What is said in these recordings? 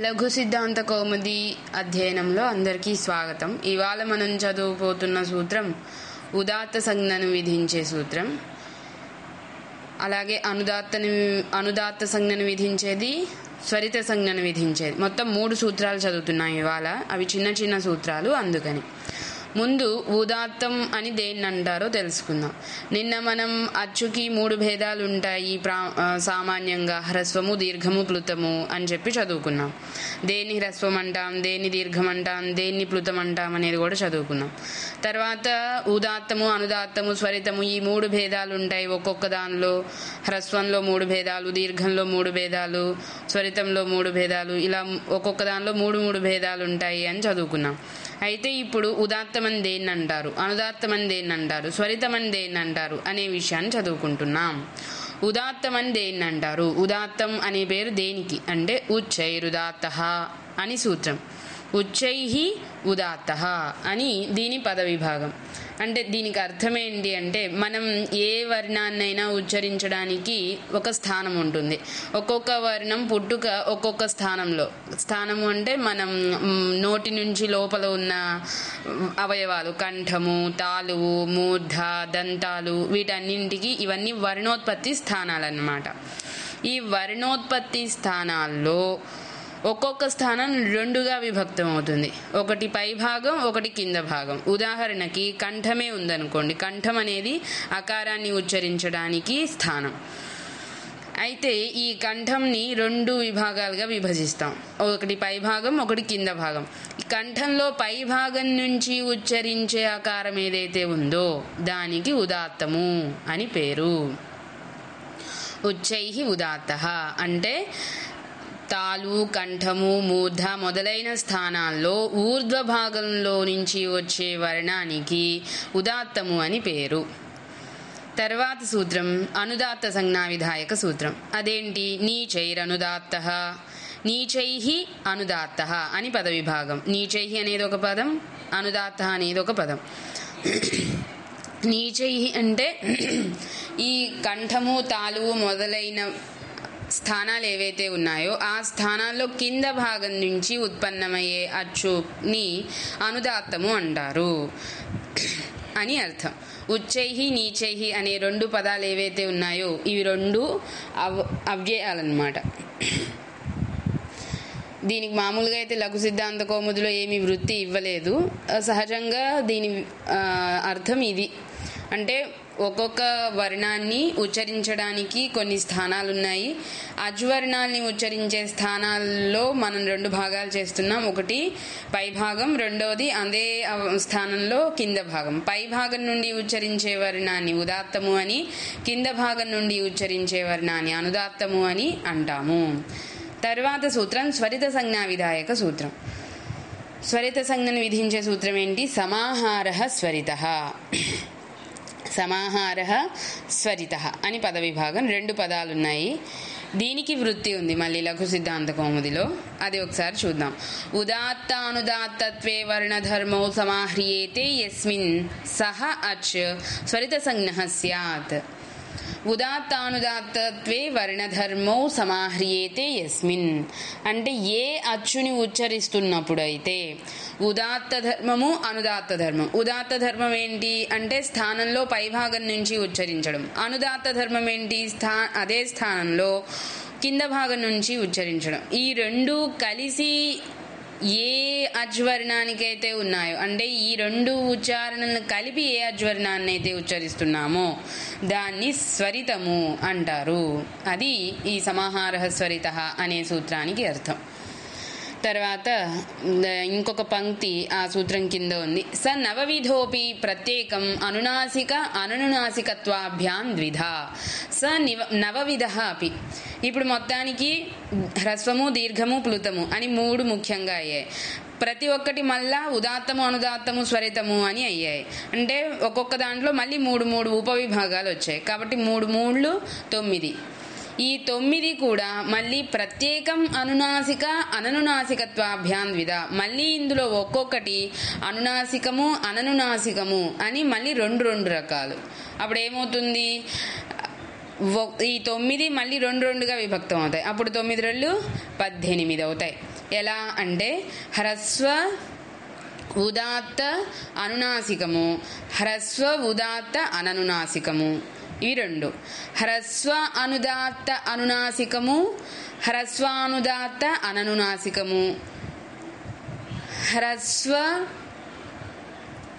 లఘు సిద్ధాంత కౌముది అధ్యయనంలో అందరికీ స్వాగతం. ఇవాళ మనం చదువుపోతున్న సూత్రం ఉదాత్త సంజ్ఞను విధించే సూత్రం. అలాగే అనుదాత్తని అనుదాత్త సంజ్ఞను విధించేది స్వరిత సంజ్ఞను విధించేది. మొత్తం మూడు సూత్రాలు చదువుతున్నాం ఇవాళ. అవి చిన్న చిన్న సూత్రాలు అందుకని. ముందు ఉదాత్తం అని దేన్ని అంటారో తెలుసుకుందాం. నిన్న మనం అచ్చుకి మూడు భేదాలు ఉంటాయి ప్రా సామాన్యంగా. హ్రస్వము దీర్ఘము ప్లుతము అని చెప్పి చదువుకున్నాం. దేన్ని హ్రస్వం అంటాం దేన్ని దీర్ఘం అంటాం దేన్ని ప్లుతం అంటాం అనేది కూడా చదువుకున్నాం. తర్వాత ఉదాత్తము అనుదాత్తము స్వరితము ఈ మూడు భేదాలు ఉంటాయి ఒక్కొక్క దానిలో. హ్రస్వంలో మూడు భేదాలు దీర్ఘంలో మూడు భేదాలు స్వరితంలో మూడు భేదాలు ఇలా ఒక్కొక్క దానిలో మూడు మూడు భేదాలు ఉంటాయి అని చదువుకున్నాం. అయితే ఇప్పుడు ఉదాత్తం దేన్ని అంటారు అనుదాత్తమందేన్ అంటారు స్వరితమందేన్ అంటారు అనే విషయాన్ని చదువుకుంటున్నాం. ఉదాత్తమని దేన్ని అంటారు ఉదాత్తం అనే పేరు దేనికి? అంటే ఉచ్చైరుదాత్త అని సూత్రం. ఉచ్చై ఉదాత్త అని దీని పదవిభాగం. అంటే దీనికి అర్థం ఏంటి అంటే మనం ఏ వర్ణాన్నైనా ఉచ్చరించడానికి ఒక స్థానం ఉంటుంది. ఒక్కొక్క వర్ణం పుట్టుక ఒక్కొక్క స్థానంలో. స్థానము అంటే మనం నోటి నుంచి లోపల ఉన్న అవయవాలు కంఠము తాలువు మూర్ధ దంతాలు వీటన్నింటికి ఇవన్నీ వర్ణోత్పత్తి స్థానాలన్నమాట. ఈ వర్ణోత్పత్తి స్థానాల్లో ఒక్కొక్క స్థానం రెండుగా విభక్తం అవుతుంది. ఒకటి పై భాగం ఒకటి కింద భాగం. ఉదాహరణకి కంఠమే ఉందనుకోండి. కంఠం అనేది అకారాన్ని ఉచ్చరించడానికి స్థానం. అయితే ఈ కంఠంని రెండు విభాగాలుగా విభజిస్తాం. ఒకటి పై భాగం ఒకటి కింద భాగం. ఈ కంఠంలో పై భాగం నుంచి ఉచ్చరించే ఆకారం ఏదైతే ఉందో దానికి ఉదాత్తము అని పేరు. ఉచ్చై ఉదాత్త అంటే తాలు కంఠము మూర్ధ మొదలైన స్థానాల్లో ఊర్ధ్వ భాగంలో నుంచి వచ్చే వర్ణానికి ఉదాత్తము అని పేరు. తర్వాత సూత్రం అనుదాత్త సంజ్ఞా విధాయక సూత్రం. అదేంటి? నీచైరనుదాత్త. నీచై అనుదాత్త అని పద విభాగం నీచై అనేది ఒక పదం అనుదాత్త అనేది ఒక పదం. నీచై అంటే ఈ కంఠము తాలువు మొదలైన స్థానాలు ఏవైతే ఉన్నాయో ఆ స్థానాల్లో కింద భాగం నుంచి ఉత్పన్నమయ్యే అచ్చుని అనుదాత్తము అంటారు. అని అర్థం. ఉచ్చైహి నీచై అనే రెండు పదాలు ఏవైతే ఉన్నాయో ఇవి రెండు అవ్ అవ్యయాలన్నమాట. దీనికి మామూలుగా అయితే లఘు సిద్ధాంత కోముదిలో ఏమి వృత్తి ఇవ్వలేదు. సహజంగా దీని అర్థం ఇది. అంటే ఒక్కొక్క వర్ణాన్ని ఉచ్చరించడానికి కొన్ని స్థానాలు ఉన్నాయి అజ్వర్ణాల్ని ఉచ్చరించే స్థానాల్లో మనం రెండు భాగాలు చేస్తున్నాం. ఒకటి పై భాగం రెండవది అదే స్థానంలో కింద భాగం. పై భాగం నుండి ఉచ్చరించే వర్ణాన్ని ఉదాత్తము అని కింద భాగం నుండి ఉచ్చరించే వర్ణాన్ని అనుదాత్తము అని అంటాము. తర్వాత సూత్రం స్వరిత సంజ్ఞా విధాయక సూత్రం. స్వరిత సంజ్ఞను విధించే సూత్రం ఏంటి? సమాహార స్వరిత. సమాహార స్వరిత అని పదవిభాగం రెండు పదాలు ఉన్నాయి దీనికి వృత్తి ఉంది మళ్ళీ లఘు సిద్ధాంత కౌముదిలో అది ఒకసారి చూద్దాం. ఉదాత్తానుదాత్తత్వే వర్ణధర్మౌ సమాహ్రియేతే యస్మిన్ సహ అచ్ స్వరిత సంజ్ఞ స్యాత్. ఉదాత్తానుదాత్తత్వే వర్ణధర్మౌ సమాహ్రియేతే యస్మిన్. అంటే ఏ అచ్చుని ఉచ్చరిస్తున్నప్పుడైతే ఉదాత్త ధర్మము అనుదాత్త ధర్మం ఉదాత్త ధర్మం ఏంటి అంటే స్థానంలో పైభాగం నుంచి ఉచ్చరించడం. అనుదాత్త ధర్మం ఏంటి స్థా అదే స్థానంలో కింద భాగం నుంచి ఉచ్చరించడం. ఈ రెండు కలిసి ఏ అజ్వర్ణానికైతే ఉన్నాయో అంటే ఈ రెండు ఉచ్చారణను కలిపి ఏ అజ్వర్ణాన్ని అయితే ఉచ్చరిస్తున్నామో దాన్ని స్వరితము అంటారు. అది ఈ సమాహార స్వరిత అనే సూత్రానికి అర్థం. తర్వాత ఇంకొక పంక్తి ఆ సూత్రం కింద ఉంది. స నవవిధోపి ప్రత్యేకం అనునాసిక అననునాసికత్వాభ్యాం ద్విధ. స నివ నవవిధ అపి. ఇప్పుడు మొత్తానికి హ్రస్వము దీర్ఘము ప్లుతము అని మూడు ముఖ్యంగా అయ్యాయి. ప్రతి ఒక్కటి మళ్ళా ఉదాత్తము అనుదాత్తము స్వరితము అని అయ్యాయి. అంటే ఒక్కొక్క దాంట్లో మళ్ళీ మూడు మూడు ఉపవిభాగాలు వచ్చాయి. కాబట్టి మూడు మూడు తొమ్మిది. ఈ తొమ్మిది కూడా మళ్ళీ ప్రత్యేకం అనునాసిక అననునాసికత్వాభ్యాన్విద మళ్ళీ ఇందులో ఒక్కొక్కటి అనునాసికము అననునాసికము అని మళ్ళీ రెండు రెండు రకాలు. అప్పుడు ఏమవుతుంది ఈ తొమ్మిది మళ్ళీ రెండు రెండుగా విభక్తం అవుతాయి అప్పుడు తొమ్మిది రెండు పద్దెనిమిది అవుతాయి. ఎలా అంటే హ్రస్వ ఉదాత్త అనునాసికము హ్రస్వ ఉదాత్త అననునాసికము. ఈ రెండు. హ్రస్వ అనుదాత్త అనునాసికము హ్రస్వానుదాత్త అననునాసికము. హ్రస్వ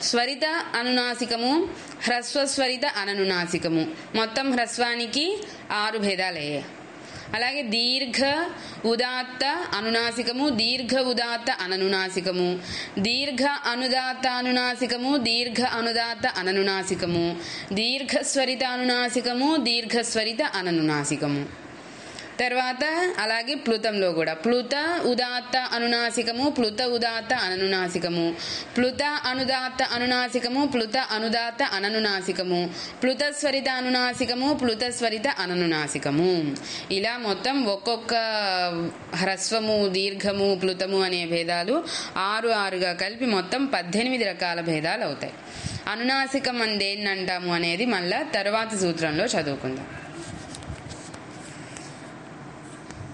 స్వరిత అనునాసికము హ్రస్వ స్వరిత అననునాసికము. మొత్తం హ్రస్వానికి ఆరు భేదాలయ్యాయి. అలాగే దీర్ఘ ఉదాత్త అనునాసికము దీర్ఘ ఉదాత్త అననునాసికము. దీర్ఘ అనుదాత్త అనునాసికము దీర్ఘ అనుదాత్త అననునాసికము. దీర్ఘ స్వరిత అనునాసికము దీర్ఘ స్వరిత అననునాసికము. తర్వాత అలాగే ప్లుతంలో కూడా. ప్లుత ఉదాత్త అనునాసికము ప్లుత ఉదాత్త అననునాసికము. ప్లుత అనుదాత్త అనునాసికము ప్లుత అనుదాత్త అననునాసికము. ప్లుత స్వరిత అనునాసికము ప్లుత స్వరిత అననునాసికము. ఇలా మొత్తం ఒక్కొక్క హ్రస్వము దీర్ఘము ప్లుతము అనే భేదాలు ఆరు ఆరుగా కలిపి మొత్తం పద్దెనిమిది రకాల భేదాలు అవుతాయి. అనునాసికం అందేంటంటాము అనేది మళ్ళా తర్వాత సూత్రంలో చదువుకుందాం.